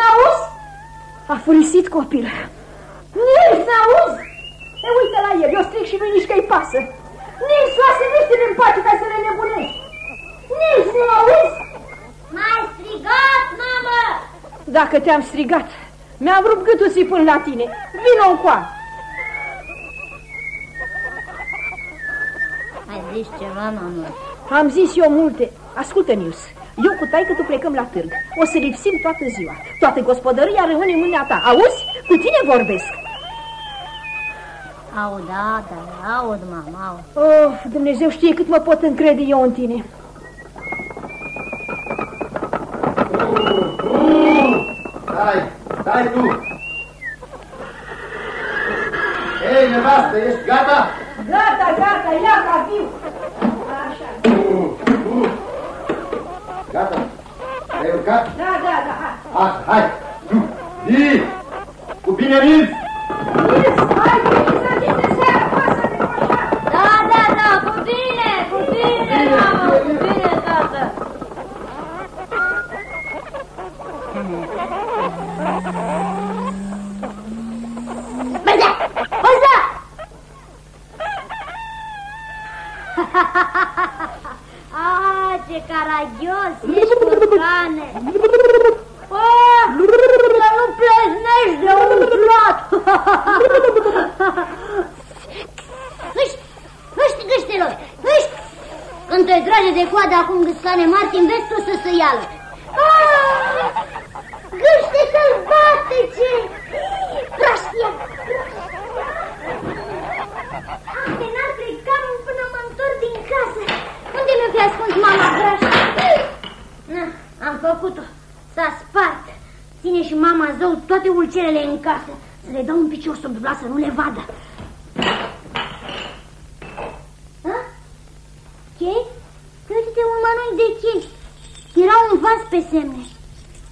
n-auzi? A furisit copil. Nils, n-auzi? E, uite la el, eu stric și nu nici că-i pasă. Nils, lasă-mi în pace ca să le nebunești. Nils, nu auzi? M-ai strigat, mamă! Dacă te-am strigat, mi-am rupt gâtul să până la tine. Vino încoa. Ai zis ceva, mamă? Am zis eu multe. Ascultă, Nils. Eu cu taică tu plecăm la târg. O să lipsim toată ziua. Toată gospodăria rămâne în mâna ta. Auzi? Cu tine vorbesc. Aud, da, da, aud, mamă, aud. Oh, Dumnezeu știe cât mă pot încrede eu în tine. Stai, stai tu! Ei, nevastă, ești gata? Gata, gata, ia ca fiu. Așa. Gata? Ai urcat? Da, da, da, hai. Așa, hai! Zi! Cu bine, Nils! Nils, hai, să de seara, pasă de așa. Da, da, da, cu bine, cu bine, mamă, cu bine, tată. Băza! Băza! Ah, ce caragios ești, curcane! Oh, să nu pleznești de umflat! Hâști, hâști, gâștelor, hâști! Când te trage de coadă acum gâscane Martin, vezi tu să se ială. Ah, Gâște sălbatice! Praștia! Antenat cam până mă întorc din casă. Unde mi-o fi ascuns mama graș? Na, am făcut-o. S-a spart. Ține și mama zău toate ulcerele în casă. Să le dau un picior sub dubla să nu le vadă. Ha? Chei? Uite-te un mănânc de chei. Era un vas pe semne.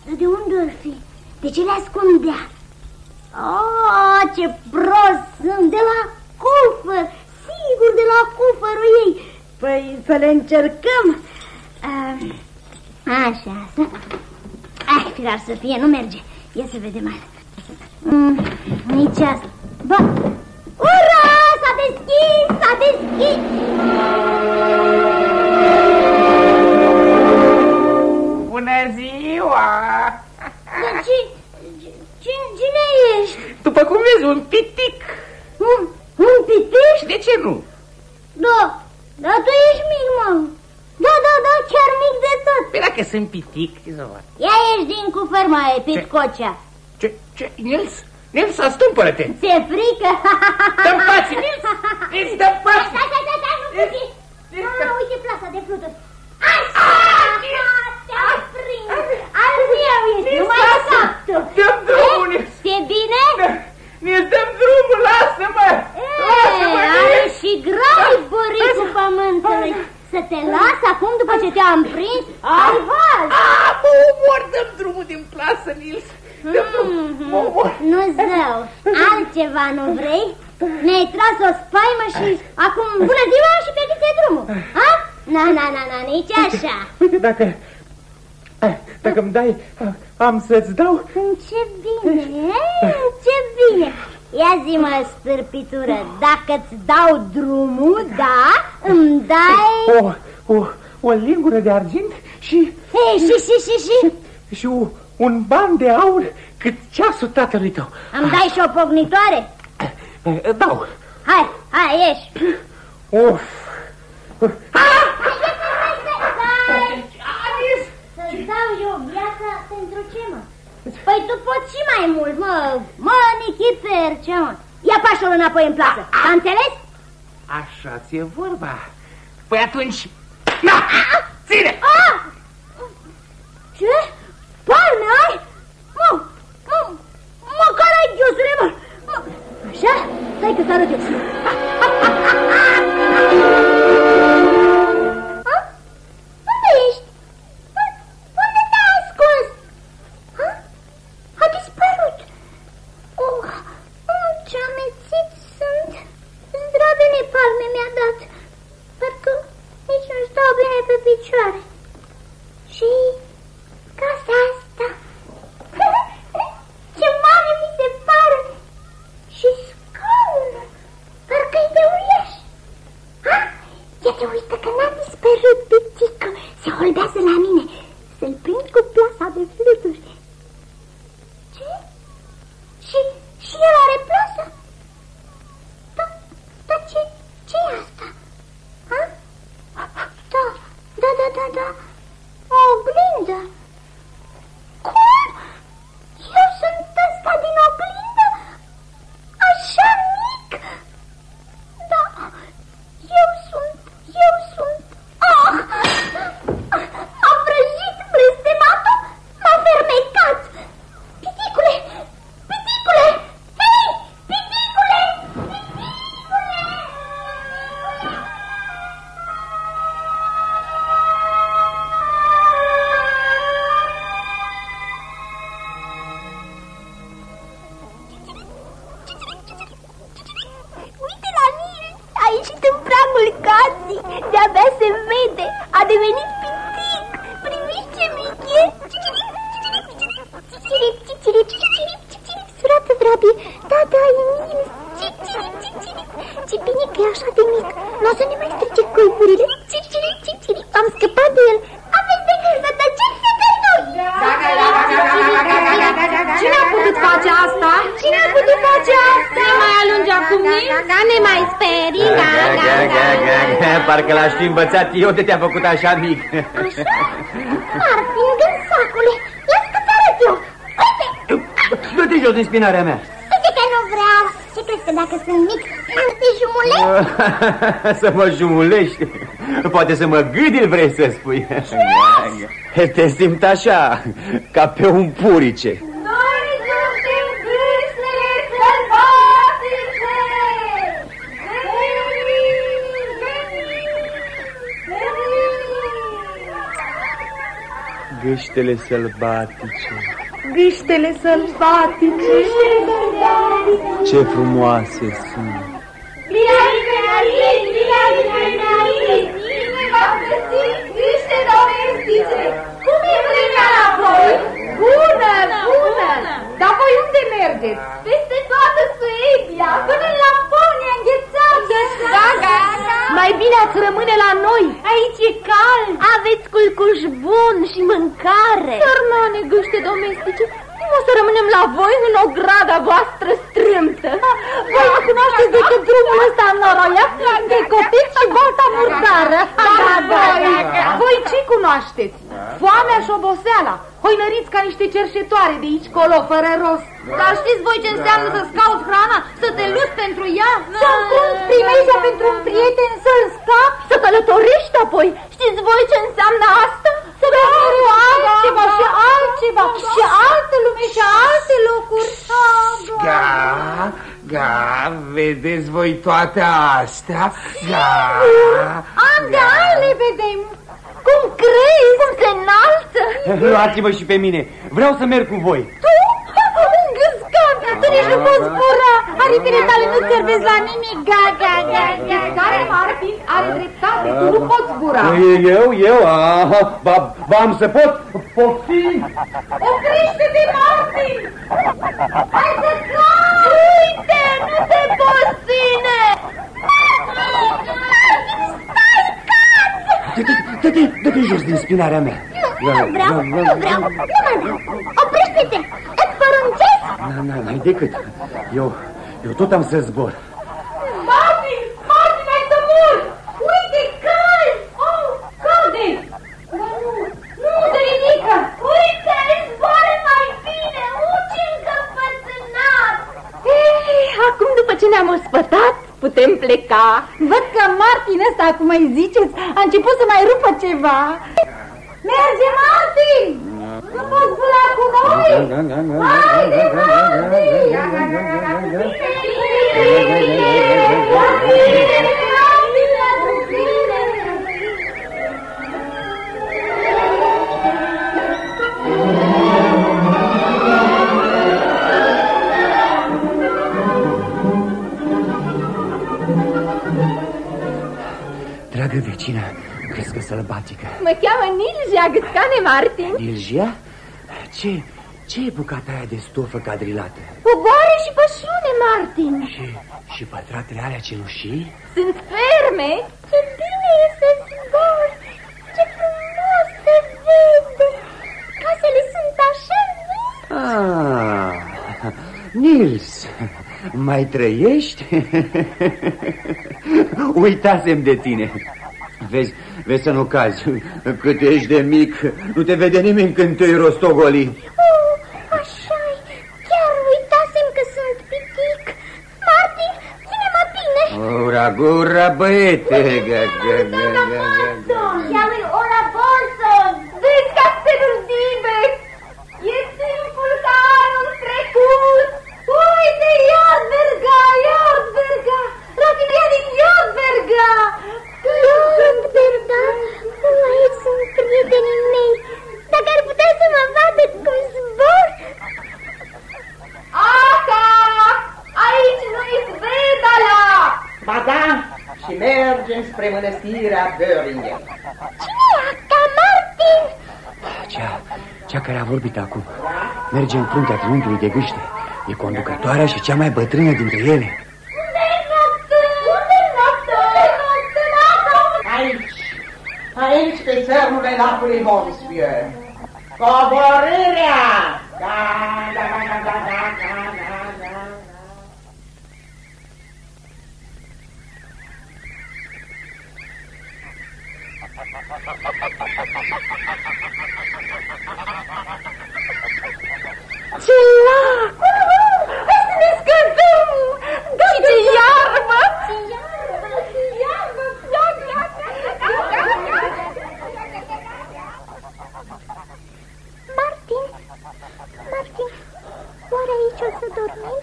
Dar de unde ar fi? De ce le ascundea? Oh, ce prost sunt! De la cufăr! Sigur, de la cufărul ei! Păi să le încercăm! Uh, așa, să... Ah, firar să fie, nu merge. Ia să vedem mai. Mm, nici asta. Ba... Ura! S-a deschis! S-a deschis! Bună ziua! Dar ce, ce, cine ești? După cum vezi, un pitic. Un, un pitiș? De ce nu? Da, da, tu ești mic, mă. Da, da, da, chiar mic de tot. Păi dacă sunt pitic, ce să fac? Ia ieși din cufăr, mai pitcocea. Ce, ce, Nils? Nils, astâmpără-te! Ți-e frică? Dă-mi pace, Nils! Nils, dă-mi pace! Stai, stai, stai, stai, nu puti. Ah, uite plasa de fluturi. Așa, te-am prins. Al meu ești, nu mai scap tu. Dă-mi drumul, Nils! Ți-e bine? Nils, dă-mi drumul, lasă-mă! Lasă-mă, E, are Nils! și grai buricul pământului. Să te las acum după ce te-am prins? Ai val. Ah, mă omor, dă-mi drumul din plasă, Nils! Dă-mi drumul, mă omor! Nu zău, altceva nu vrei? Ne-ai tras o spaimă și acum bună ziua și pe de drumul. Ha? Na, na, na, na, nici așa. Uite, dacă... eh, Dacă îmi dai, eh, am să-ți dau... Ce bine, e, ce bine. Ia zi-mă, stârpitură, dacă-ți dau drumul, da, îmi dai... O, o, o lingură de argint și... Hei, și, și, și, și, și u- un ban de aur cât ceasul tatălui tău. îmi dai și o pognitoare? Eh, Dau. Hai, hai, ieși. Of. Să-ți dau eu viața pentru ce, mă? Păi tu poți și mai mult, mă, mă, Nichifer, ce, mă? Ia pașul înapoi în plasă, a înțeles? Așa ți-e vorba. Păi atunci... Na! Ține! Ah! Ce? Palme ai? Mă, mă, mă, care ai ghiosule, mă? mă? Așa? Stai că s-arăt eu. Ha? Unde ești? Un- Unde te-ai ascuns? Ha? A dispărut. Oh, oh, ce amețit sunt. Zdravene palme mi-a dat. Parcă nici nu stau bine alunge acum Ca ne mai sperii, ga, ga, ga, ga, ga. Parcă l-aș fi învățat eu de te-a făcut așa mic. Așa? Martin, gânsacule, las că ți arăt eu. Uite, Du-te jos din spinarea mea. uite că nu vreau. Ce crezi că dacă sunt mic, am te jumulesc? să mă jumulești. Poate să mă gâdil vrei să spui. Te simt așa, ca pe un purice. Noi suntem câinele sălbatice! Gâștele sălbatice, Gâștele sălbatice. ce frumoase sunt. Cum e vremea la voi? Bună, bună! Dar voi unde mergeți? Peste toată Suedia, până în Laponia înghețată! Da, da, da! Mai bine ați rămâne la noi. Aici e cald. Aveți culcuș bun și mâncare. Sărmane gâște domestice, cum o să rămânem la voi în ograda voastră strâmtă? Voi nu cunoașteți decât drumul ăsta înoroiat de copii și balta murdară. Da, da, da. Voi ce cunoașteți? Foamea și oboseala. Hoinăriți ca niște cerșetoare de aici colo, fără rost. Dar știți voi ce înseamnă să-ți cauți hrana? Să te luți pentru ea? Să încunzi primejdia pentru un prieten, să-l scapi, să călătorești apoi. Știți voi ce înseamnă asta? Să vezi mereu altceva și altceva și altă lume și alte locuri. Ga, ga, vedeți voi toate astea? Ga. An de an le vedem. Cum crezi? Cum se înalță? Luați-mă și pe mine, vreau să merg cu voi. Tu? Îngâscan, tu nici nu poți zbura. Aripile tale nu servesc la nimic. Ga, ga, ga, ga. Care Martin are dreptate, tu nu poți zbura. Eu, eu, aha, ba, ba am să pot, poftim. Oprește-te, Martin! Hai să cai! Uite, nu te poți ține! Stai, cați! Dă-te, dă-te, dă-te jos din spinarea mea. Nu, nu vreau, nu vreau, nu mai vreau. Oprește-te! Îți poruncesc! Na, na, n-ai decât. Eu, eu tot am să zbor. Martin! Martin, ai să mori! Uite, cai! Oh, cade! Dar nu, nu te ridică! Uite, zboară mai bine! Uci încăpățânat! Ei, acum după ce ne-am ospătat, putem pleca. Văd că Martin ăsta, cum îi ziceți, a început să mai rupă ceva. Merge, Martin! Nu poți zbura cu noi! Haide, Martin! dragă vecină, crescă sălbatică. Mă cheamă Nilgea Gâțcane Martin. Nilgea? Ce, ce e bucata aia de stofă cadrilată? Pogoare și pășune, Martin. Și, și pătratele alea cenușii? Sunt ferme. Ce bine e să zbori, ce frumos se vede. Casele sunt așa mici. Ah, Nils, mai trăiești? Uitasem de tine. Vezi, vezi să nu cazi. Cât ești de mic, nu te vede nimeni când te-i rostogoli. Oh, așa Chiar uitasem că sunt pitic. Martin, ține-mă bine. Ura, gura, băiete. Ga, ga, ga, ga, ga, ga. Ia lui Ora Borson. Vezi castelul Dibex! E timpul ca anul trecut! Uite, Iadberga, Iadberga! Rafinia din Iadberga! Iadberga? Aici sunt prietenii mei. Dacă ar putea să mă vadă cum zbor. Aca! Aici nu-i Svedala! Ba da, și mergem spre mănăstirea Böringen. Cine e Aca Martin? Cea, cea care a vorbit acum. Merge în fruntea triunghiului de gâște. E conducătoarea și cea mai bătrână dintre ele. servono le lacrime di Mobisphere. Coborina! Oare aici o să dormim?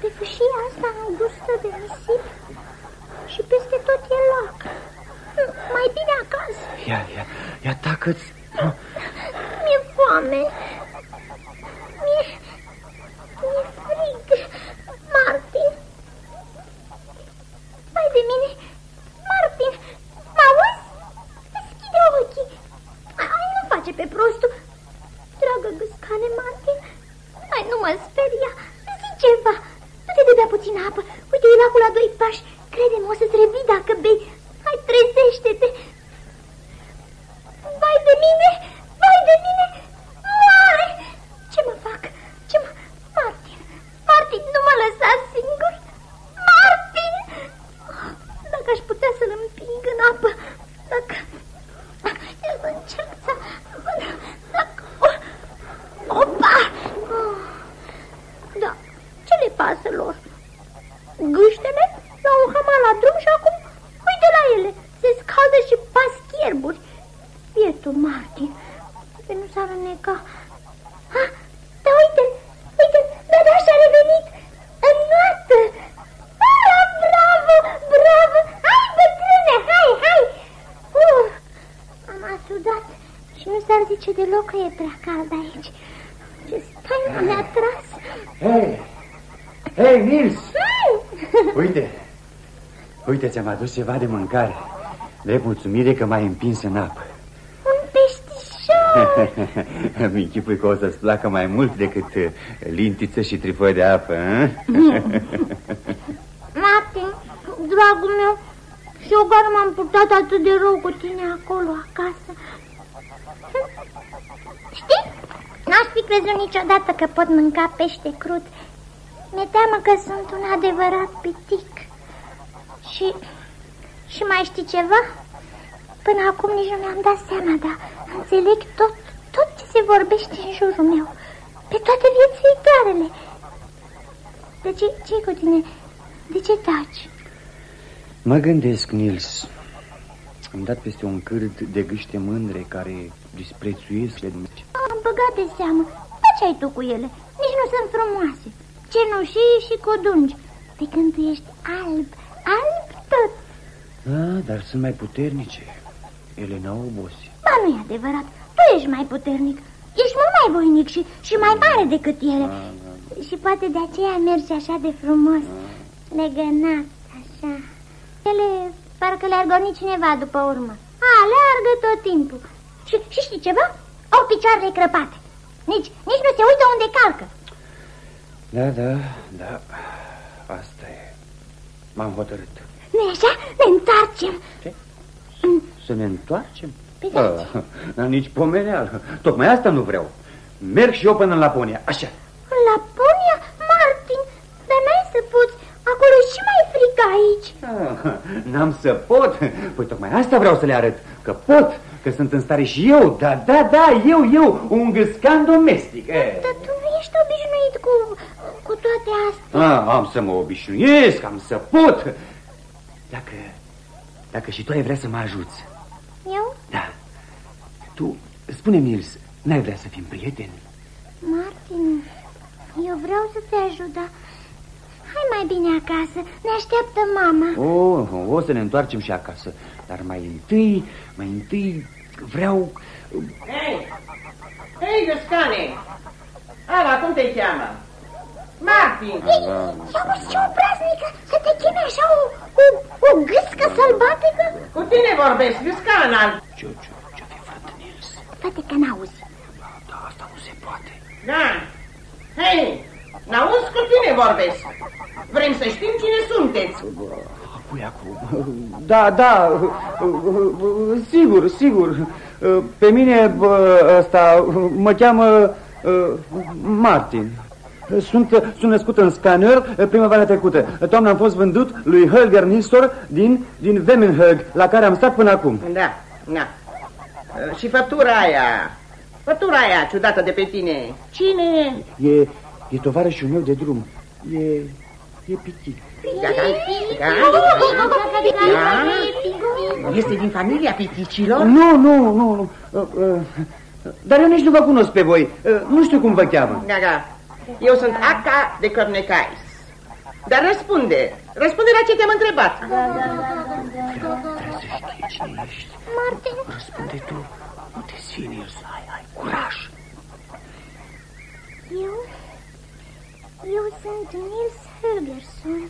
Pe fâșia asta îngustă de nisip și peste tot e lac. Mai bine acasă. Ia, ia, ia tacă-ți... Mi-e foame. Mi-e... Mi-e frig. Martin. Vai de mine. Martin, mă auzi? Deschide ochii. Hai, nu face pe prostul. Dragă gâscane, Martin. Hai, nu mă speria. Zi ceva. Nu te de bea puțin apă. Uite, e lacul la doi pași. Crede-mă, o să-ți revii dacă bei. Hai, trezește-te. Vai de mine! Vai de mine! Moare! Ce mă fac? Ce mă... Martin! Martin, nu mă lăsa singur! Martin! Dacă aș putea să-l împing în apă, dacă... Să încerc să... Dacă... Opa! Da, ce le pasă lor? Gâștele la un hamal la drum și acum uite la ele, se scaldă și pas chierburi. Bietul Martin, pe nu s-ar înneca. Ha, da uite, uite, da, da, și-a revenit. În noapte. Ura, bravo, bravo. Hai, bătrâne, hai, hai. Uh, am asudat și nu s-ar zice deloc că e prea cald aici. Ce spaimă ne-a tras. Hei, hei, Nils! Mm. Uite, uite, ți-am adus ceva de mâncare. Drept mulțumire că m-ai împins în apă. Un peștișor. Mi închipui că o să-ți placă mai mult decât uh, lintiță și trifoi de apă, a? Martin, dragul meu, și eu care m-am purtat atât de rău cu tine acolo, acasă. Știi, n-aș fi crezut niciodată că pot mânca pește crud. Mi-e teamă că sunt un adevărat pitic. Și, și mai știi ceva? Până acum nici nu mi-am dat seama, dar înțeleg tot, tot ce se vorbește în jurul meu. Pe toate viețuitoarele. De ce, ce cu tine? De ce taci? Mă gândesc, Nils. Am dat peste un cârd de gâște mândre care disprețuiesc le Dumnezeu. Am băgat de seamă. Dar ce ai tu cu ele? Nici nu sunt frumoase. Cenușii și codungi. Pe când tu ești alb, alb tot. Da, dar sunt mai puternice. Ele n-au obosit. Ba, nu e adevărat. Tu ești mai puternic. Ești mult mai voinic și, și mai mare decât ele. Și poate de aceea mergi așa de frumos. Legănat, așa. Ele parcă le-ar goni cineva după urmă. A, leargă tot timpul. Și, și știi ceva? Au picioarele crăpate. Nici, nici nu se uită unde calcă. Da, da, da. Asta e. M-am hotărât nu așa? Ne întoarcem. Ce? Să ne întoarcem? Păi, da, nici pomeneală. Tocmai asta nu vreau. Merg și eu până în Laponia, așa. În Laponia? Martin, dar n-ai să poți. Acolo și mai e aici. Ah, n-am să pot. Păi tocmai asta vreau să le arăt. Că pot, că sunt în stare și eu. Da, da, da, eu, eu, un gâscan domestic. Dar tu nu ești obișnuit cu, cu toate astea. A, am să mă obișnuiesc, am să pot. Dacă, dacă și tu ai vrea să mă ajuți, Eu? da, tu, spune Nils, n-ai vrea să fim prieteni? Martin, eu vreau să te ajut, dar hai mai bine acasă. Ne așteaptă mama. Oh, o să ne întoarcem și acasă, dar mai întâi, mai întâi vreau... Hei! Hei, găscane! Ala, cum te cheamă? Martin! I-auzi ce obraznică să te cheme așa o, o, o gâscă sălbatică? Cu tine vorbesc, găscan al... Ce, ce, ce fi făcut, Nils? Poate că n-auzi. Da, asta nu se poate. Da! Hei! N-auzi cu tine vorbesc! Vrem să știm cine sunteți! Apoi acum... Da, da, sigur, sigur. Pe mine bă, ăsta mă cheamă uh, Martin. Sunt, sunt născut în Scanner primăvara trecută. Toamna am fost vândut lui Holger Nistor din, din Vemenhög, la care am stat până acum. Da, da. Uh, Și făptura aia, făptura aia ciudată de pe tine, cine e? E, e tovarășul meu de drum. E, e pitic. Da, da, da. Este din familia piticilor? Nu, nu, nu, nu. Uh, uh, Dar eu nici nu vă cunosc pe voi. Uh, Nu știu cum vă cheamă. Da, da. Eu sunt Aca de Cornecais. Dar răspunde, răspunde la ce te-am întrebat. Trebuie să știi cine ești. Martin, Răspunde tu. Nu te sfini, ai, ai curaj. eu... Eu sunt Nils Högerson.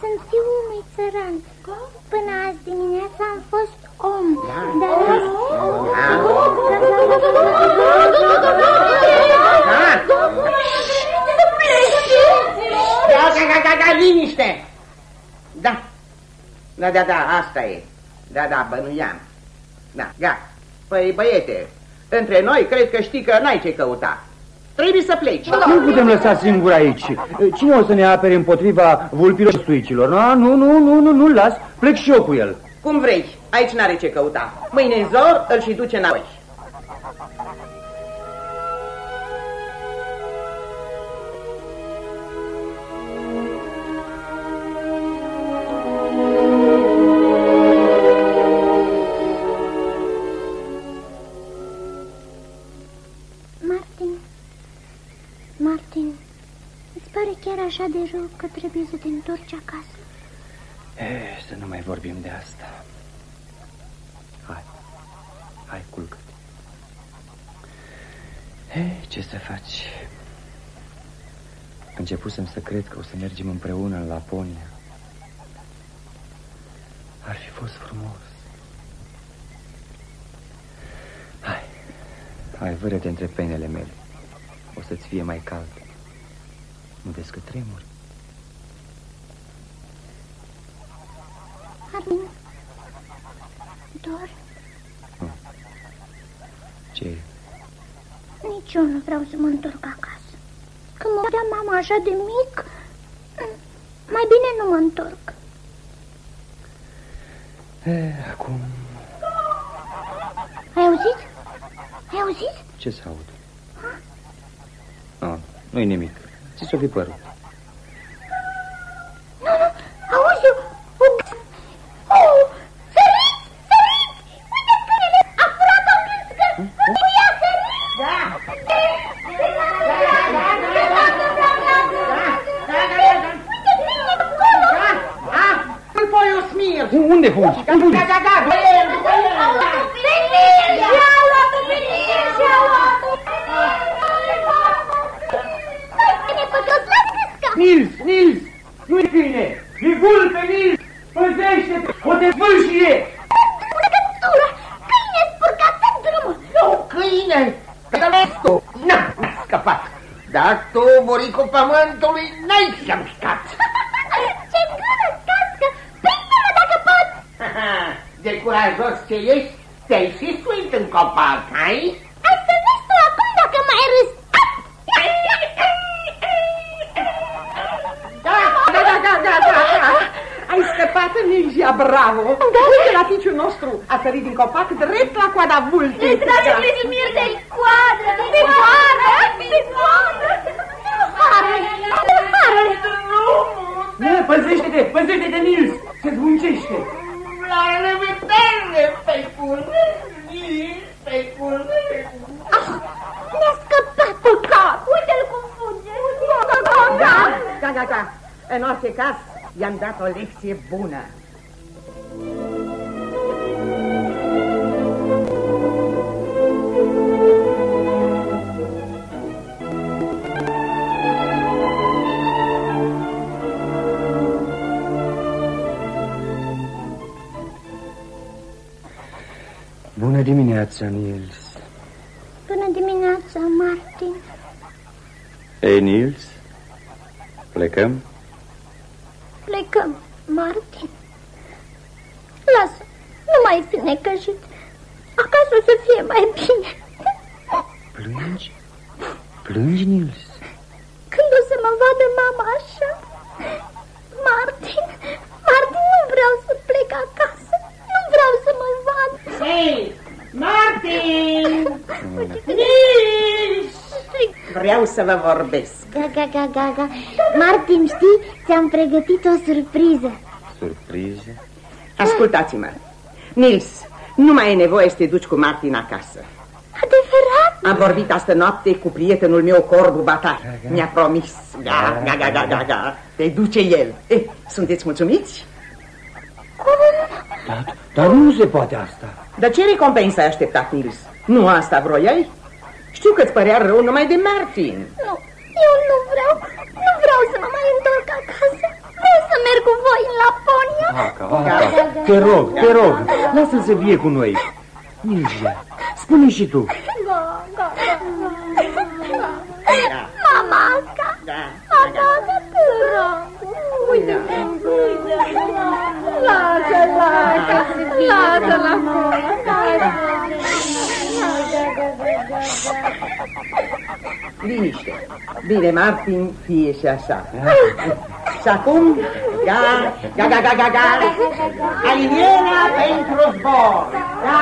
Sunt fiul unui țăran. Până azi dimineața am fost om. Dar azi... Da, da, da, da, da, liniște! Da, da, da, da, asta e. Da, da, bănuiam. Da, gata. Păi, băiete, între noi cred că știi că n-ai ce căuta. Trebuie să pleci. Nu putem lăsa singur aici. Cine o să ne apere împotriva vulpilor și suicilor? A, nu, nu, nu, nu, nu las. Plec și eu cu el. Cum vrei, aici n-are ce căuta. Mâine în zor îl și duce înapoi. Chiar așa de rău că trebuie să te întorci acasă? Eh, să nu mai vorbim de asta. Hai, hai, culcă-te. Eh, ce să faci? Începusem să cred că o să mergem împreună în Laponia. Ar fi fost frumos. Hai, hai, vâră-te între penele mele. O să-ți fie mai cald. Nu vezi că tremuri? Martin, dor, Ce e? nici eu nu vreau să mă întorc acasă. Când mă vedea mama așa de mic, mai bine nu mă întorc. Eh, acum Ai auzit? Ai auzit? ce să aud? Ah, nu-i nimic. Isso aqui, claro. Buricul pământului, n-ai să mișcat! Ce gură cască! Prinde-mă dacă pot! De curajos ce ești, te-ai și suit în copac, ai? Ai să vezi tu acum dacă mai râzi! Da, da, da, da, da, da, da. Ai scăpat Lucia, bravo! Da. Uite la ficiul nostru, a sărit din copac drept la coada vultei. Îți trage Crisimir de coadă, de coadă, de coadă! Harule, Ia, Păzește-te, păzește-te, Nils! Se zvuncește! La revedere, pe curând, pe curând! Ah, mi-a scăpat păcat! Uite-l cum fuge! Da, da, da, da. În orice caz, i-am dat o lecție bună. Bună Plecăm, Martin. Lasă, nu mai fi necăjit. Acasă o să fie mai bine. Plângi? Plângi, Nils? Când o să mă vadă mama așa? Martin, Martin, nu vreau să plec acasă. Nu vreau să mă vad. Hei, Martin! Nils! Vreau să vă vorbesc. Gaga, gaga, gaga. Martin, știi, ți-am pregătit o surpriză. Surpriză? Ascultați-mă. Nils, nu mai e nevoie să te duci cu Martin acasă. Adevărat? Am vorbit astă noapte cu prietenul meu, Corbu Batar. Mi-a promis. Da, da, da, da, da, da. Te duce el. Eh, sunteți mulțumiți? Dar, dar nu se poate asta. Dar ce recompensă ai așteptat, Nils? Nu asta vroiai? Știu că-ți părea rău numai de Martin. Nu, eu nu vreau. Nu vreau să mă mai întorc acasă. Vreau să merg cu voi în Laponia. Aca, aca, te rog, te rog, lasă-l să vie cu noi. Nilsia, spune și tu. Da, da, da. Da. Mamaca, Da, mamaca, te rog. Uite, uite, lasă, lasă, lasă-l acolo. Liniște. Bine, Martin, fie și așa. Și acum, ga, ga, ga, ga, ga, ga, alinierea pentru zbor. Da,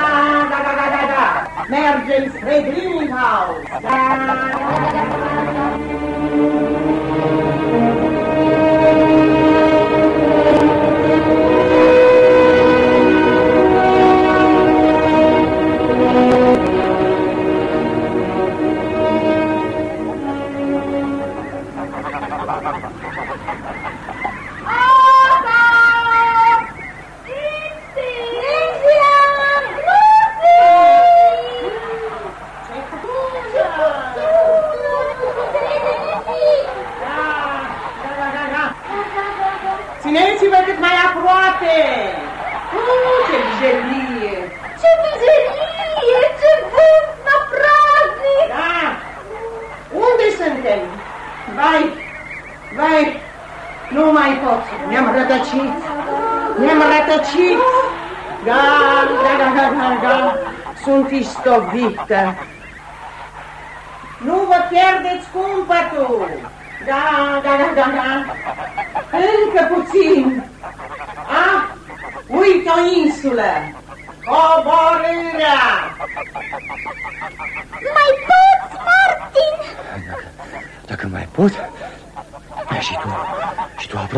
da, da, da, da, da. Mergem spre Greenhouse. Da, da, da, da, da.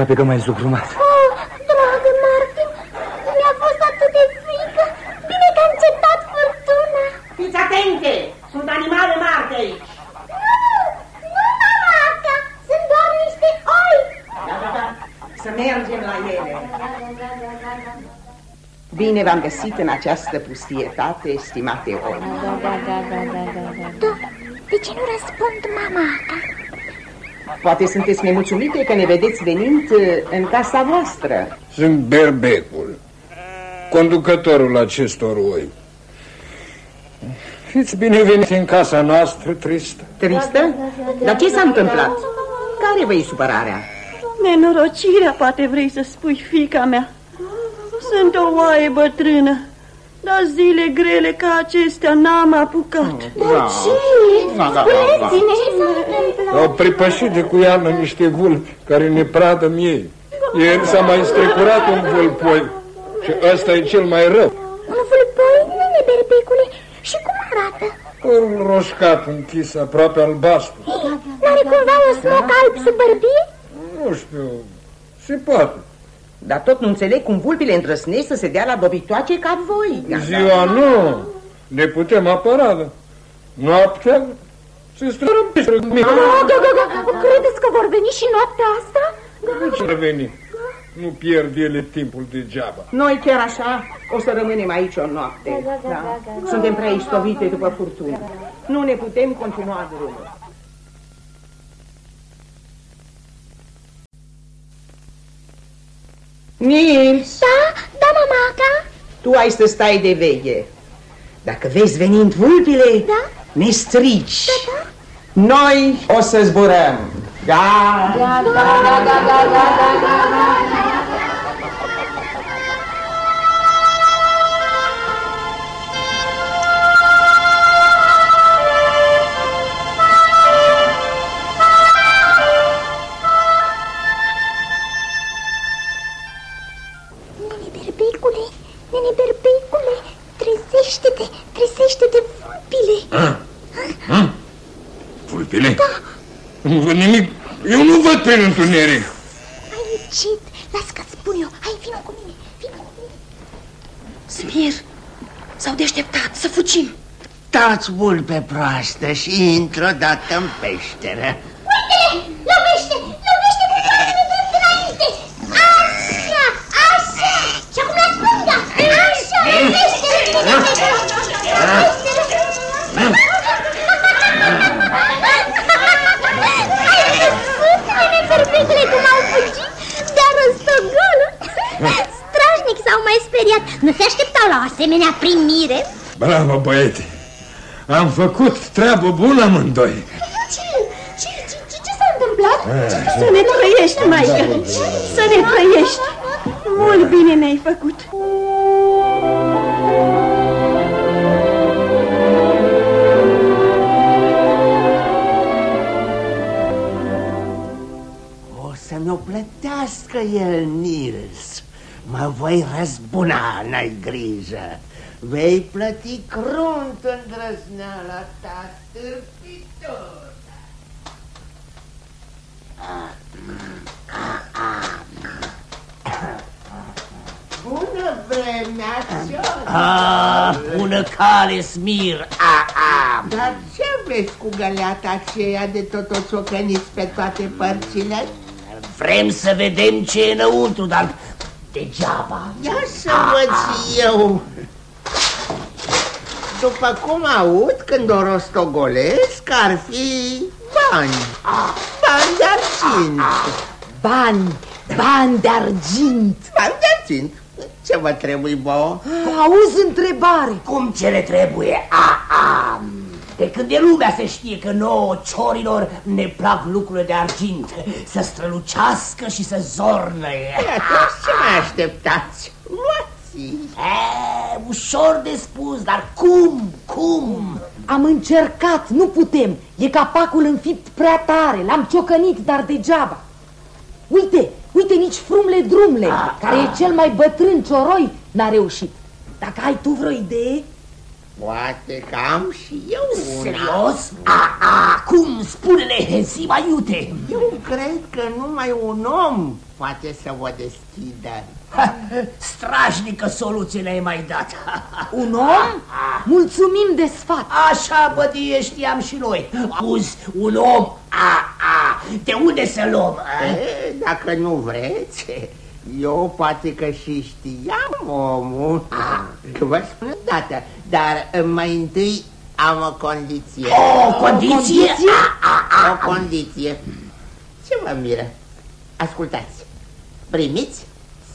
Și tu aproape că m-ai zucrumat. Oh, dragă Martin, mi-a fost atât de frică. Bine că a încetat furtuna. Fiți atente! Sunt animale mari de aici. Nu, nu, mamaca, sunt doar niște oi. Da, da, da. Să mergem la ele. Bine v-am găsit în această pustietate, estimate oi. Da, de ce nu răspund mamaca? Poate sunteți nemulțumite că ne vedeți venind uh, în casa voastră. Sunt berbecul, conducătorul acestor oi. Fiți binevenit în casa noastră, tristă. Tristă? Dar ce s-a întâmplat? Care vă-i supărarea? Nenorocirea, poate vrei să spui, fica mea. Sunt o oaie bătrână, dar zile grele ca acestea n-am apucat. Da. Spuneți-ne ce s-a întâmplat. Au pripășit de cu iarnă niște vulpi care ne pradă miei. Ieri s-a mai strecurat un vulpoi. Și ăsta e cel mai rău. Un vulpoi, nene berbecule, și cum arată? Părul roșcat închis, aproape albastru. N-are cumva un smoc alb sub bărbie? Nu știu, se poate. Dar tot nu înțeleg cum vulpile îndrăsnesc să se dea la dobitoace ca voi. Ziua nu, ne putem apăra. dar Noaptea se străbește. Da, da, da, da. Credeți că vor veni și noaptea asta? Nu ce reveni. Nu pierd ele timpul degeaba. Noi chiar așa o să rămânem aici o noapte. Da. Suntem prea istovite după furtună. Nu ne putem continua drumul. Nils, Da, da, mamaca. tu ai să stai de veche. Dacă vezi venind vulpile, Da. ne strici. Noi o să zburăm. Da, Nene Nu văd nimic. Eu nu văd prin întuneric. Hai încet, las că-ți spun eu. Hai, vină cu mine, vină cu mine. Smir, s-au deșteptat să fugim. Tați vulpe proastă și intră odată în peșteră. Uite-le, lovește, lovește cu mine drept înainte. Așa, așa. Și acum la stânga, așa, lovește. Nene berbecule, cum au fugit de-a rostogolă. Strașnic s-au mai speriat. Nu se așteptau la o asemenea primire. Bravo, băiete. Am făcut treabă bună amândoi. Ce, ce, ce, ce, ce s-a întâmplat? Să ne trăiești, maică, să ne trăiești. Mult bine ne-ai făcut. O să mi-o plătească el, Nils. Mă voi răzbuna, n-ai grijă. Vei plăti crunt îndrăzneala ta, stârpitor. Bună vremea, Ah, bună cale, Smir! Ah, ah. Dar ce vezi cu găleata aceea de tot o ciocăniți pe toate părțile? Vrem să vedem ce e înăuntru, dar degeaba. Ia să văd și eu. După cum aud, când o rostogolesc, ar fi bani. Bani de argint. Bani, bani de argint. Bani de argint. Ce vă trebuie, bo? Auzi întrebare. Cum ce le trebuie? Ah, ah. De când de lumea se știe că nouă ciorilor ne plac lucrurile de argint, să strălucească și să zornăie. Atunci ce mai așteptați? Luați! E, ușor de spus, dar cum, cum? Am încercat, nu putem. E capacul înfipt prea tare. L-am ciocănit, dar degeaba. Uite, uite, nici frumle drumle, care e cel mai bătrân cioroi, n-a reușit. Dacă ai tu vreo idee, Poate că am și eu una. Serios? A, a, cum? Spune-ne, zi mai iute. Eu cred că numai un om poate să vă deschidă. Ha, Strașnică soluție ne-ai mai dat. un om? Mulțumim de sfat. Așa, bădie, știam și noi. Auzi, un om, a, a, de unde să luăm? a? E, dacă nu vreți, eu poate că și știam omul. Vă spun dată, dar mai întâi am o condiție. O condiție? A, a, a. O condiție. Ce vă miră? Ascultați. Primiți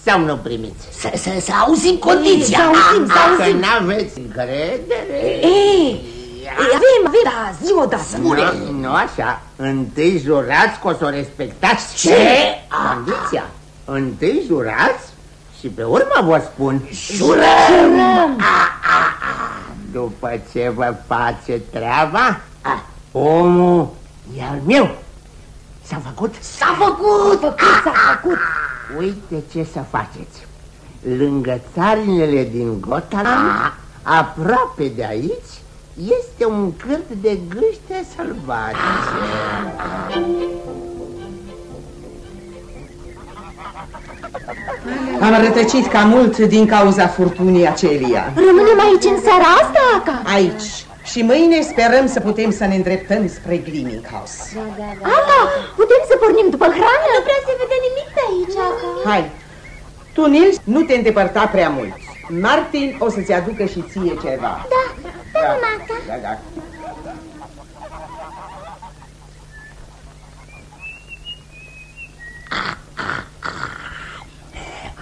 sau nu primiți? Să, să, să auzim condiția. Să auzim, să Dacă auzim. n-aveți încredere... Ei, ei, avem, avem, da, zi odată. Nu, nu așa. Întâi jurați că o să o respectați. Ce? Condiția. Întâi jurați și pe urmă vă spun. Jurăm! După ce vă face treaba, omul e al meu. S-a făcut? S-a făcut! Făcut, s-a făcut. Uite ce să faceți. lângă țarinele din Gotham, aproape de aici, este un cârt de gâște sălbatice. Am rătăcit cam mult din cauza furtunii acelia. Rămânem aici în seara asta, Aca? Aici. Și mâine sperăm să putem să ne îndreptăm spre Gleaming House. Aca, putem să pornim după hrană? Nu prea se vede nimic de aici, Aca. Hai, tu, Nils, nu te îndepărta prea mult. Martin o să-ți aducă și ție ceva. Da, da, mamaca. Da, da.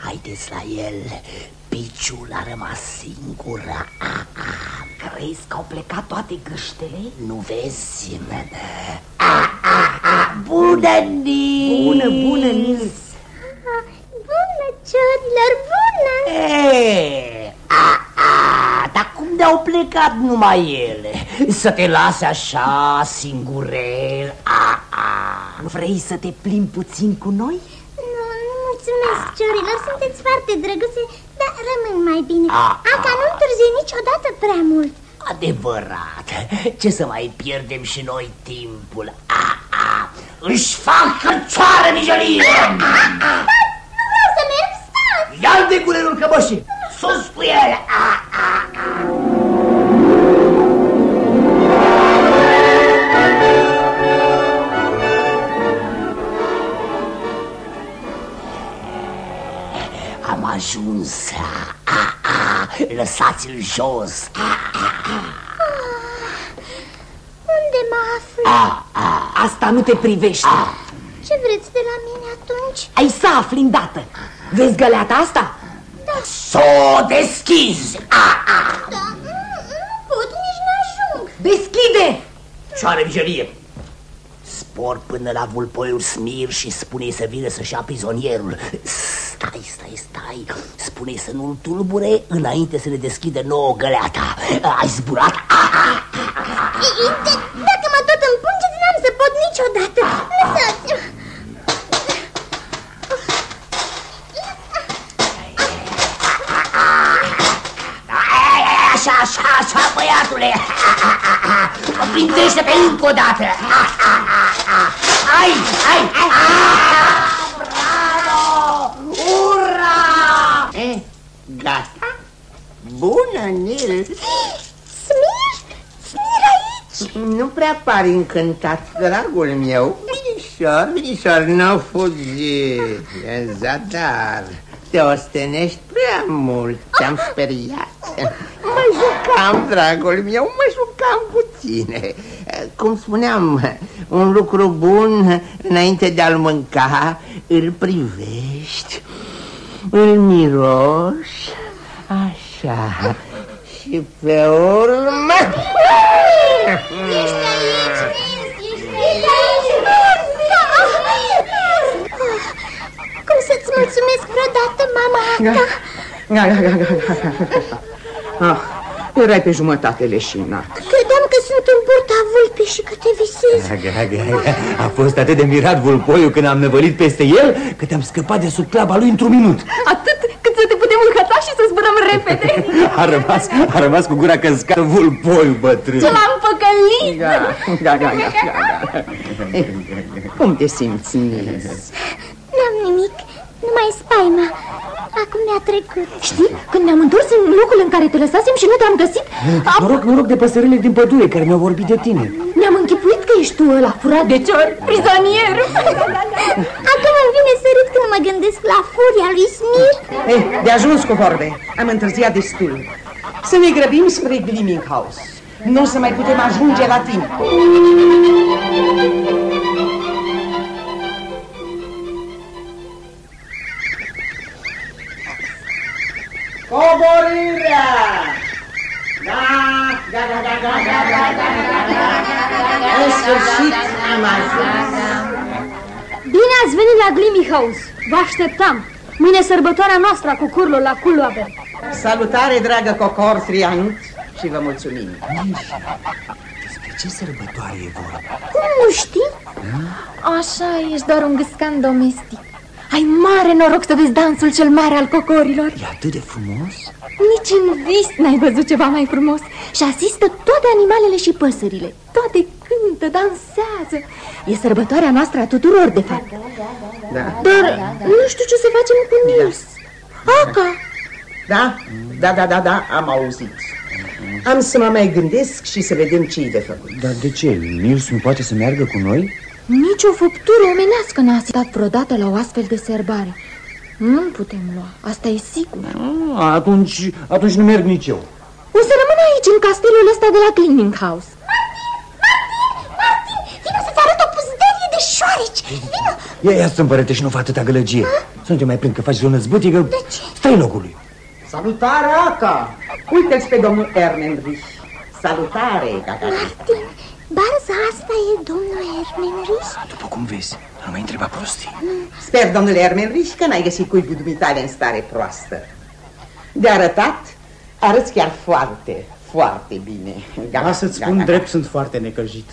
Haideți la el, piciul a rămas singur. Crezi că au plecat toate gâștele? Nu vezi? A, a, a, bună, Nils! Bună, bună, Nils! Bună, ciorilor, bună! E, a, a, dar cum de-au plecat numai ele? Să te lase așa, singurel? A, a. Vrei să te plimbi puțin cu noi? Nu, nu mulțumesc, ciorilor, sunteți foarte drăguțe, dar rămân mai bine. A, Aca nu întârzie niciodată prea mult. Adevărat, ce să mai pierdem și noi timpul? A, a, își fac căcioară, mijelie! Nu vreau să merg, stați! Ia-l de culerul cămășii! Sus cu el! A, a, a. ajuns. A, a, a. Lăsați-l jos. A, a, a. Unde mă aflu? A, a. Asta nu te privește. Ce vreți de la mine atunci? Ai să afli îndată. Vezi găleata asta? S-o deschizi. A, a. Da, nu, nu pot, nici n-ajung. Deschide! Cioară vijelie. Spor până la vulpoiul Smir și spune să vină să-și ia prizonierul. Stai, stai, stai. Spune să nu-l tulbure înainte să ne deschidă nouă găleata. Ai zburat? Ah, ah, ah. D- Dacă mă tot împungeți, n-am să pot niciodată. Lăsați-mă. Ai, ai, Așa, așa, așa, băiatule. Prindește-te încă o dată. Ai, ai, ai. Bravo! Ura! E, gata? Bună, Nils! Smir? Smir aici? Nu prea pari încântat, dragul meu. Vinișor, vinișor, nu fugi. E zadar. Te ostenești prea mult, te-am speriat. Mă jucam, dragul meu, mă jucam cu tine. Cum spuneam, un lucru bun, înainte de a-l mânca, îl privești, îl miroși, așa, și pe urmă... Ești aici, Nils, ești aici. Cum să-ți mulțumesc vreodată, mama Aca? Ga, ga, ga, ga, ga, ga, ga. Ah, erai pe jumătate leșinat. Credeam că sunt în burta vulpii și că te visez. Aga, aga, aga. A fost atât de mirat vulpoiul când am năvălit peste el Că te-am scăpat de sub clapa lui într-un minut Atât cât să te putem înhăța și să zburăm repede. A rămas, a rămas cu gura căscată vulpoiul bătrân Ce l-am păcălit! Da, da, da, da, da. Eh, Cum te simți, Nils? N-am nimic, numai spaima. Acum mi-a trecut. Știi, când ne-am întors în locul în care te lăsasem și nu te-am găsit, am... Noroc, noroc de păsările din pădure care mi-au vorbit de tine ne-am închipuit că ești tu ăla furat de ciori, prizonier. Acum îmi vine să râd când mă gândesc la furia lui Smir. Eh, de ajuns cu vorbe. Am întârziat destul. Să ne grăbim spre Gleaming House. Nu o să mai putem ajunge la timp. Coborârea! Da, da, da, da, da, da, da, da, da, da, da. În sfârșit am ajuns. Bine ați venit la Glimmy House. Vă așteptam. Mâine sărbătoarea noastră cu curlul la Culoabe. Salutare, dragă Cocor Triant, și vă mulțumim. Despre ce sărbătoare e vorba? Cum nu știi? Așa, ești doar un gâscan domestic. Ai mare noroc să vezi dansul cel mare al cocorilor E atât de frumos? Nici în vis n-ai văzut ceva mai frumos Și asistă toate animalele și păsările Toate cântă, dansează E sărbătoarea noastră a tuturor, de fapt Da. Dar nu știu ce să facem cu Nils Aca Da? Da, da, da, da, am auzit. Am să mă mai gândesc și să vedem ce e de făcut. Dar de ce? Nils nu poate să meargă cu noi? Nici o făptură omenească n-a asistat vreodată la o astfel de serbare Nu putem lua, asta e sigur Ah, Atunci, atunci nu merg nici eu. O să rămân aici, în castelul ăsta de la Cleaning House Vino să-ți arăt o puzderie de șoareci. Vino. Ia, ia să împărăte și nu fă atâta gălăgie. Să nu te mai prind că faci o năzbâtică. De ce? Stai în locul lui. Salutare, Aca! Uite-ți pe domnul Ermenrich. Salutare, Caca. Martin, barza asta e domnul Ermenrich? După cum vezi, nu mai întreba prostii. Sper, domnule Ermenrich, că n-ai găsit cuibul dumitale în stare proastă. De arătat, arăți chiar foarte, foarte bine. Ca să-ți spun drept, sunt foarte necăjit.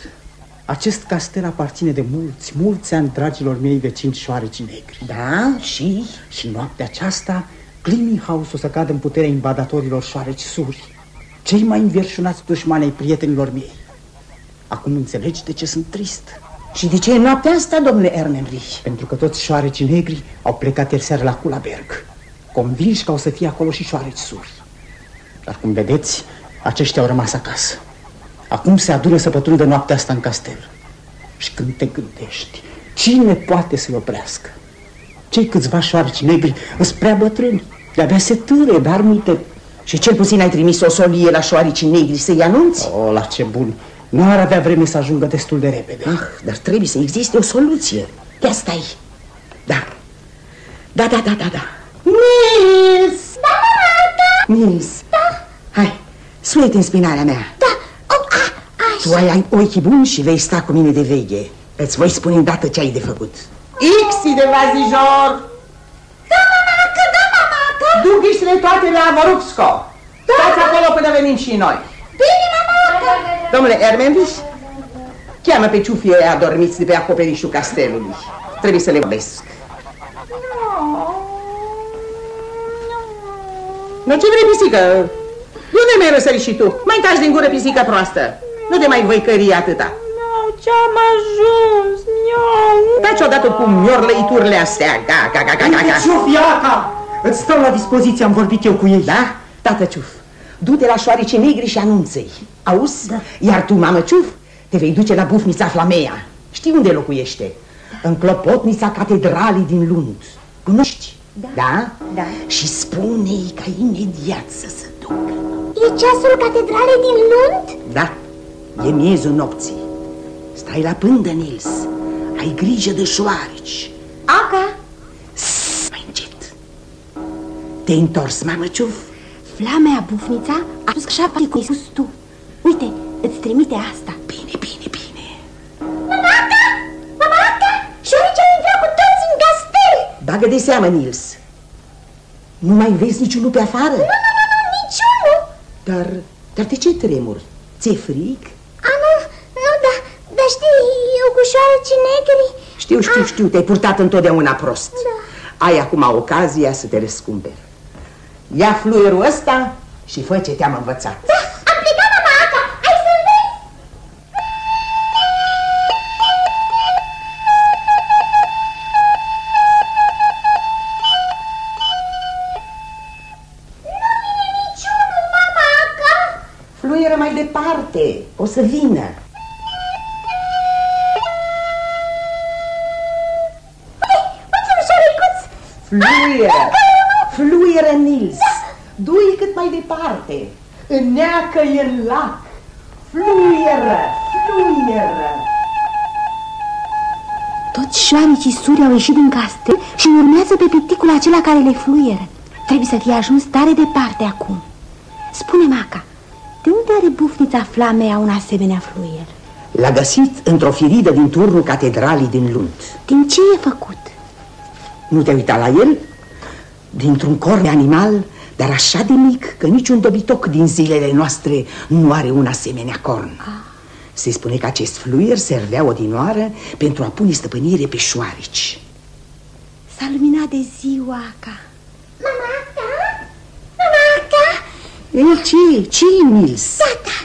Acest castel aparține de mulți, mulți ani dragilor mei vecini șoareci negri. Da, și? Și noaptea aceasta, Cleaning House o să cadă în puterea invadatorilor șoareci suri, cei mai înverșunați dușmani ai prietenilor mei. Acum înțelegi de ce sunt trist. Și de ce e noaptea asta, domnule Ermenrich? Pentru că toți șoarecii negri au plecat ieri seară la Kulaberg, convinși că o să fie acolo și șoareci suri. Dar cum vedeți, aceștia au rămas acasă. Acum se adună să pătrundă noaptea asta în castel. Și când te gândești, cine poate să-i oprească? Cei câțiva șoareci negri îs prea bătrâni, de-abia se târe, dar uite... Și cel puțin ai trimis o solie la șoaricii negri să-i anunți? O, la ce bun! Nu ar avea vreme să ajungă destul de repede. Ah, dar trebuie să existe o soluție. Ia stai. Da. Da, da, da, da, da. Nils! Da, mama, Nils! Da? Hai, suie-te în spinarea mea. Da, o, a, Tu ai, ai ochii buni și vei sta cu mine de veche. Îți voi spune îndată ce ai de făcut. Ixi de vazijor! Da, mamacă, da, mamacă. Duc ghiștele toate la Morupsco. Da, Stați acolo până venim și noi. Bine, mamacă. Domnule Ermenvis, cheamă pe ciufii ăia adormiți de pe acoperișul castelului. Trebuie să le vorbesc. Nu ce vrei, pisică? De unde mi-ai răsărit și tu? Mai taci din gură, pisică proastă. Nu te mai voi cări atâta. Ce-am ajuns, miau. Taci odată cu miorlăiturile astea. Ga, ga, ga, ga, ga, ga. Ciuf, Iaca! Îți stau la dispoziție, am vorbit eu cu ei. Da? Tată Ciuf, du-te la șoarece negri și anunță-i. Auzi? Da. Iar tu, mamă Ciuf, te vei duce la bufnița Flamea. Știi unde locuiește? În clopotnița catedralii din Lund. Cunoști? Da. Da? Da. Și spune-i ca imediat să se ducă. E ceasul catedralei din Lund? Da, e miezul nopții. Stai la pândă, Nils. Ai grijă de șoareci. Aca, Mai încet. Te-ai întors, mamă Ciuf? Flamea bufnița a spus că așa face cum ai spus tu. Uite, îți trimite asta. Bine, bine, bine. Mamaca! Mamaca! Șorici au intrat cu toți în castel! Bagă de seamă, Nils. Nu mai vezi niciunul pe afară? Nu, nu, nu, nu, niciunul! Dar, dar de ce tremur? Ți-e frig? A, nu, nu, da, dar știi, eu cu șoarecii negri... Știu, știu, Ah. știu, te-ai purtat întotdeauna prost. Da. Ai acum ocazia să te răscumperi. Ia fluierul ăsta și fă ce te-am învățat. Da, am plecat, mamaca, ai să vezi! Nu vine niciunul, mamaca! Fluieră mai departe, o să vină. Uite un șorecuț! Fluieră, fluieră, Nils. Du-i cât mai departe. Înneacă e în lac. Fluieră, fluieră. Toți șoarecii suri au ieșit din castel și urmează pe piticul acela care le fluieră. Trebuie să fie ajuns tare departe acum. Spune, Maca, de unde are bufnița flamea un asemenea fluier? L-a găsit într-o firidă din turnul catedralii din Lund. Din ce e făcut? Nu te uita la el? Dintr-un corp de animal, dar așa de mic că niciun dobitoc din zilele noastre nu are un asemenea corn. Se spune că acest fluier servea odinoară pentru a pune stăpânire pe șoarici. S-a luminat de ziua, Aca. Mama ta? Mama ta? El ce ce Nils? Tata,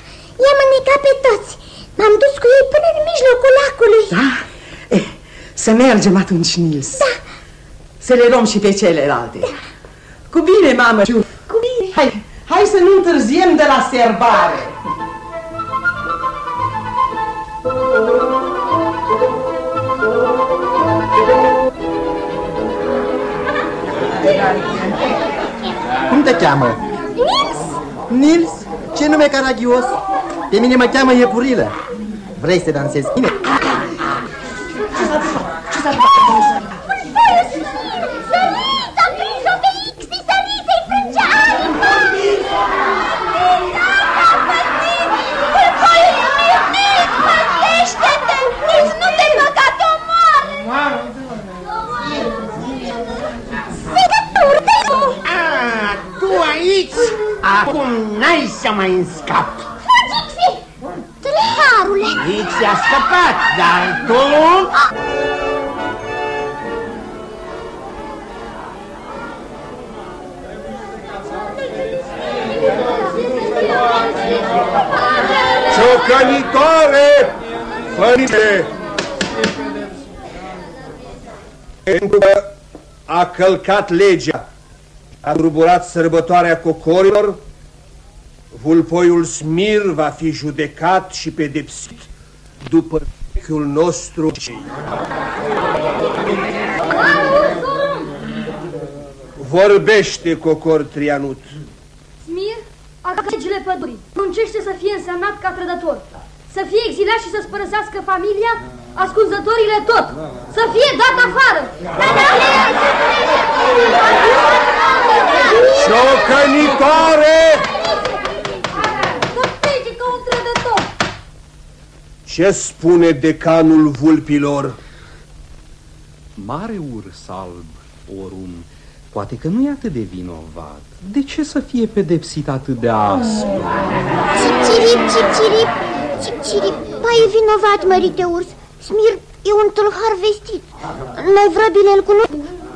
i-am înnecat pe toți. M-am dus cu ei până în mijlocul lacului. Da? Eh, să mergem atunci, Nils. Da. Să le luăm și pe celelalte. Da. Cu bine, mamă. Cu bine. Hai, hai să nu întârziem de la serbare. Cum te cheamă? Nils? Nils? Ce nume caragios? Pe mine mă cheamă Iepurilă. Vrei să dansezi bine? Ce s-a întâmplat? Ce s-a întâmplat? Săriți! Am prins-o pe Ixi! Săriți! Îi frângea aripa! Pătește-te! Nici nu te băga, te omor! Secătur, te Ah, tu aici? Acum n-ai să mai înscapi. Fugi, Ixi! Tâlharule! Ixi a scăpat, dar tu... Ciocănitoare! Fărite! Pentru că a călcat legea, a turburat sărbătoarea cocorilor, vulpoiul Smir va fi judecat și pedepsit după vechiul nostru. Vorbește, cocor Trianut. Smir, acă legile pădurii. Muncește să fie însemnat ca trădător. Să fie exilat și să-ți părăsească familia, ascultătorile tot. Să fie dat afară. Ciocănitoare! Să ca un trădător. Ce spune decanul vulpilor? Mare urs alb, Orum, poate că nu e atât de vinovat. De ce să fie pedepsit atât de aspru? Cip-cirip, cip-cirip, cip-cirip. Ba e vinovat, mărite urs. Smir e un tâlhar vestit. Noi vrăbile îl cunosc.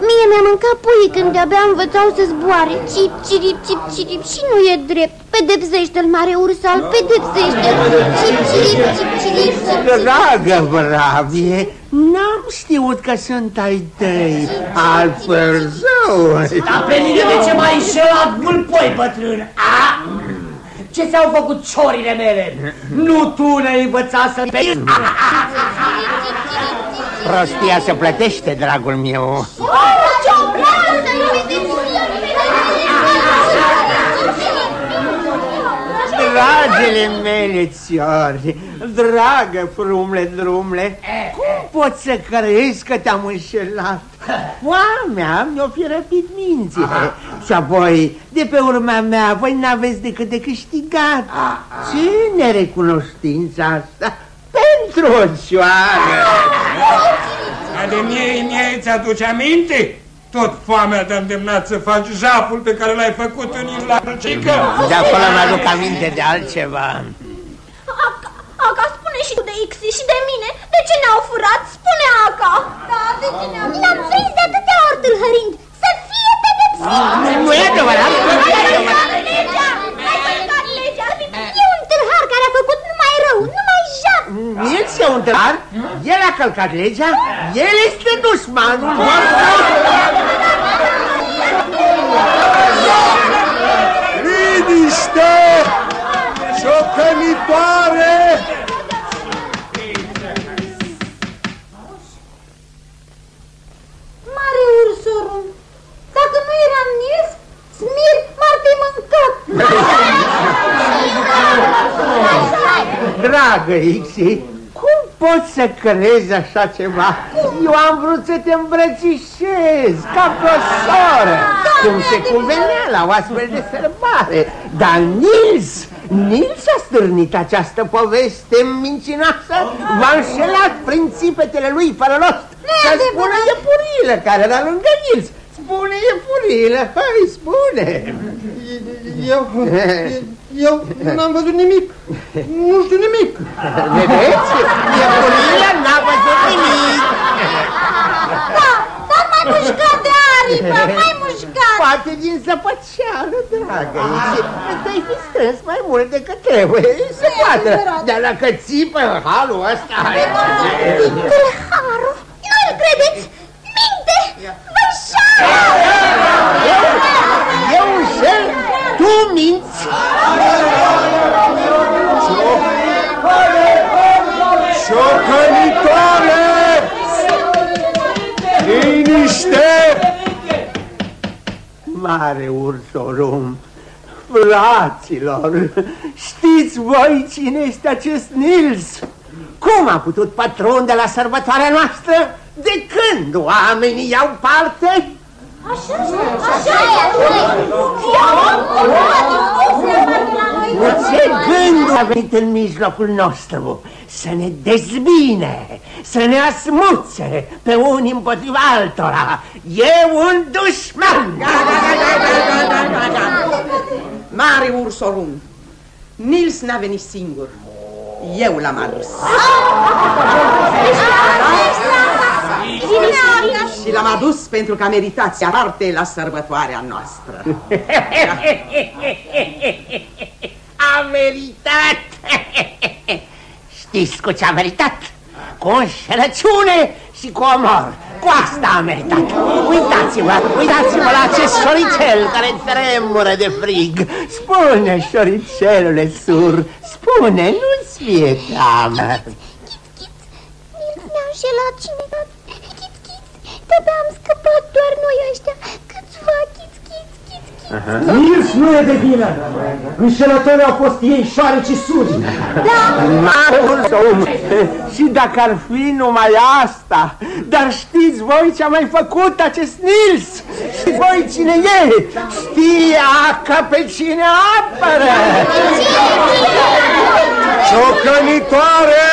Mie mi-a mâncat puii când de-abia învățau să zboare. Cip, cirip, cip, cirip și nu e drept. Pedepsește-l, mare ursal, pedepsește-l. Cip, cirip, cip, cirip, cip, cirip. Dragă bravie, n-am știut că sunt ai tăi, altfel zău. Dar pe mine de ce m-ai înșelat vulpoi, bătrân? A? Ce ți-au făcut ciorile mele? Nu tu ne-ai învățat să pe... Prostia se plătește, dragul meu. Dragile mele țiori, dragă frumle drumle, cum poți să crezi că te-am înșelat? Foamea mi-o fi răpit mințile și apoi, de pe urma mea, voi n-aveți decât de câștigat. Ce nerecunoștință asta pentru o cioară! Dar de mie, mie ți-aduce aminte? Tot foamea te-a îndemnat să faci jaful pe care l-ai făcut în Isla Cică. De acolo mă-aduc aminte de altceva. Aca, Aca, spune și tu de Ixi și de mine. De ce ne-au furat? Spune Aca. Da, de ce ne-au furat? L-am prins de atâtea ori tâlhărind. Să fie pedepsit. Nu e adevărat, nu e adevărat. legea. Ai călcat legea. E un tâlhar care a făcut numai rău, numai jaf. El se un tărar, el a călcat legea, el este dușmanul. Liniște! Ciocănitoare! Mare ursorum, dacă nu eram Nils, Smir m-ar fi mâncat. Dragă Ixi, cum poți să crezi așa ceva? Eu am vrut să te îmbrățișez ca pe o soră, cum se cuvenea la o astfel de sărbare. Dar Nils, Nils a stârnit această poveste mincinoasă, v-a înșelat prin țipetele lui fără rost. Să spună iepurilă care era lângă Nils. Spune iepurilă, hai, spune. Eu, eu n-am văzut nimic. Nu știu nimic. Vedeți? Iepurilă n-a văzut nimic. Da, dar mătușcă din zăpăceală, dragă. Te-ai fi strâns mai mult decât trebuie. Se poate. Dar dacă țipă în halul ăsta... Tâlharul! Nu-l credeți! Minte! Vășară! Eu înșel, tu minți! Ciocănitoare! Liniște! Mare ursorum, fraților, știți voi cine este acest Nils? Cum a putut pătrunde la sărbătoarea noastră? De când oamenii iau parte? Așa, așa e, Cu ce gând a venit în mijlocul nostru? Să ne dezbine, să ne asmuțe pe unii împotriva altora. E un dușman! Da, da, da, da, da, da. Mare ursorum, Nils n-a venit singur. Eu l-am adus. Și l-am adus pentru că a meritat parte la sărbătoarea noastră. A meritat! Știți cu ce a meritat? Cu înșelăciune și cu omor. Cu asta a meritat. Uitați-vă, uitați-vă la acest șoricel care tremură de frig. Spune, șoricelule sur, spune, nu-ți fie teamă. Ne-a înșelat cineva. Chit, chit. De-abia am scăpat doar noi ăștia. Câțiva, chit, chit, chit, chit. Nils nu e de vină! Înșelătorii au fost ei, șoareci suri! Da! Marul om, și dacă ar fi numai asta, dar știți voi ce a mai făcut acest Nils? Și voi cine e? Știa că pe cine apără! Ciocănitoare!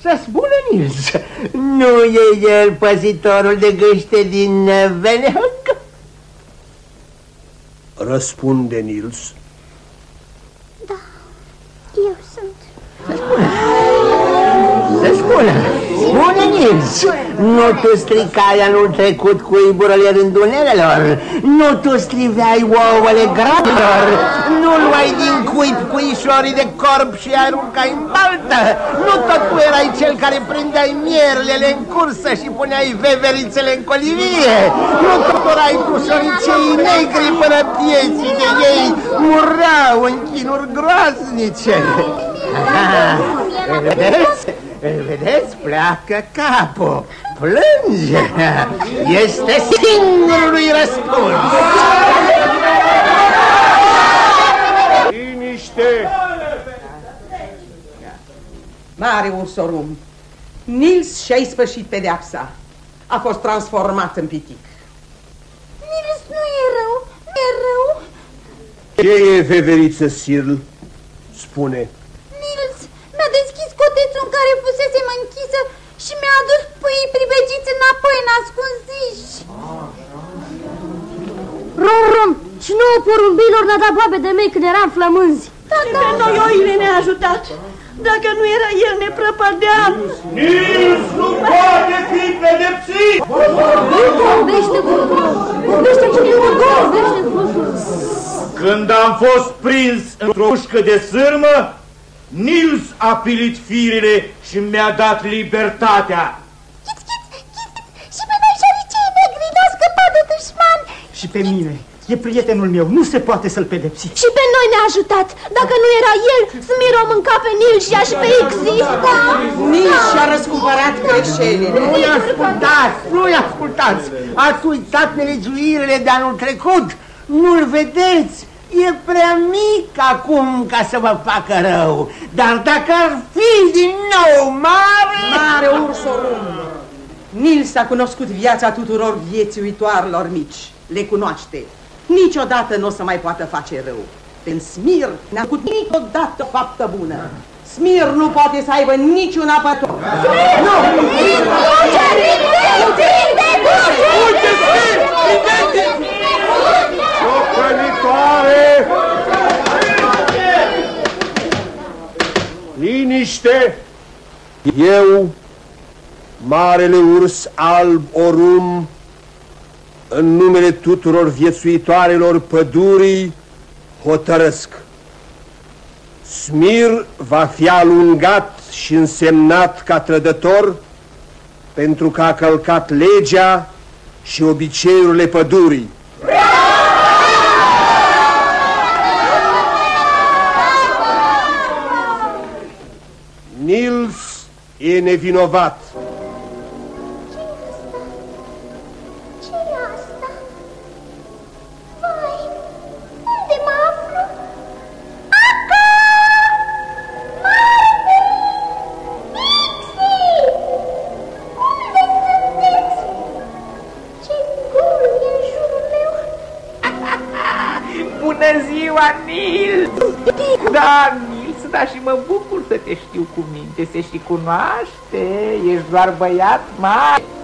Să spună Nils, nu e el păzitorul de gâște din Venehog? Răspunde Nils. Da, eu sunt. Să spună, spune Nils, nu tu stricai anul trecut cuiburile rândunelelor, nu tu striveai ouăle grabilor, nu luai din cuib cuișorii de corp și aruncai în baltă, nu tot tu erai cel care prindeai mierlele în cursă și puneai veverițele în colivie, nu tot erai tu șoricei negri până pieții de ei mureau în chinuri groaznice. Aha, îl vedeți? Îl vedeți? Pleacă capul. Plânge. Este singurului răspuns. Liniște! Mare ursorum, Nils și-a ispășit pedeapsa. A fost transformat în pitic. Nils nu e rău, nu e rău. Ce e veveriță, Sirl? Spune. Nils mi-a deschis cotețul în care fusesem închisă și mi-a adus pâii priveciți înapoi în ascunziși. Rom, rom, și nouă porumbilor ne-a dat boabe de mei când eram flămânzi. Da, da. Pe noi oile ne-a ajutat. Dacă nu era el, ne prăpădeam. Nils nu poate fi pedepsit! Vorbește, vorbește, vorbește cine vorbește, vorbește. Când am fost prins într-o ușcă de sârmă, Nils a pilit firile și mi-a dat libertatea. Și pe noi șoricei negri ne-a scăpat de dușman. Și pe mine. E prietenul meu, nu se poate să-l pedepsiți. Și pe noi ne-a ajutat. Dacă nu era el, Smiro mânca pe Nil și și pe Ixis. Da. Nils și-a răscumpărat greșelile. Nu-i ascultați, nu-i ascultați. Ați uitat nelegiuirile de anul trecut. Nu-l vedeți. E prea mic acum ca să vă facă rău. Dar dacă ar fi din nou mare... Mare ursorum. Nils a cunoscut viața tuturor viețuitoarelor mici. Le cunoaște. Niciodată nu o să mai poată face rău. În Smir n-a făcut niciodată faptă bună. Smir nu poate să aibă niciun apător. Nu! Socrănitoare! Liniște! Eu, marele urs alb orum, în numele tuturor viețuitoarelor pădurii, hotărăsc. Smir va fi alungat și însemnat ca trădător pentru că a călcat legea și obiceiurile pădurii. e nevinovat. te știu cu minte, se și cunoaște, ești doar băiat mare.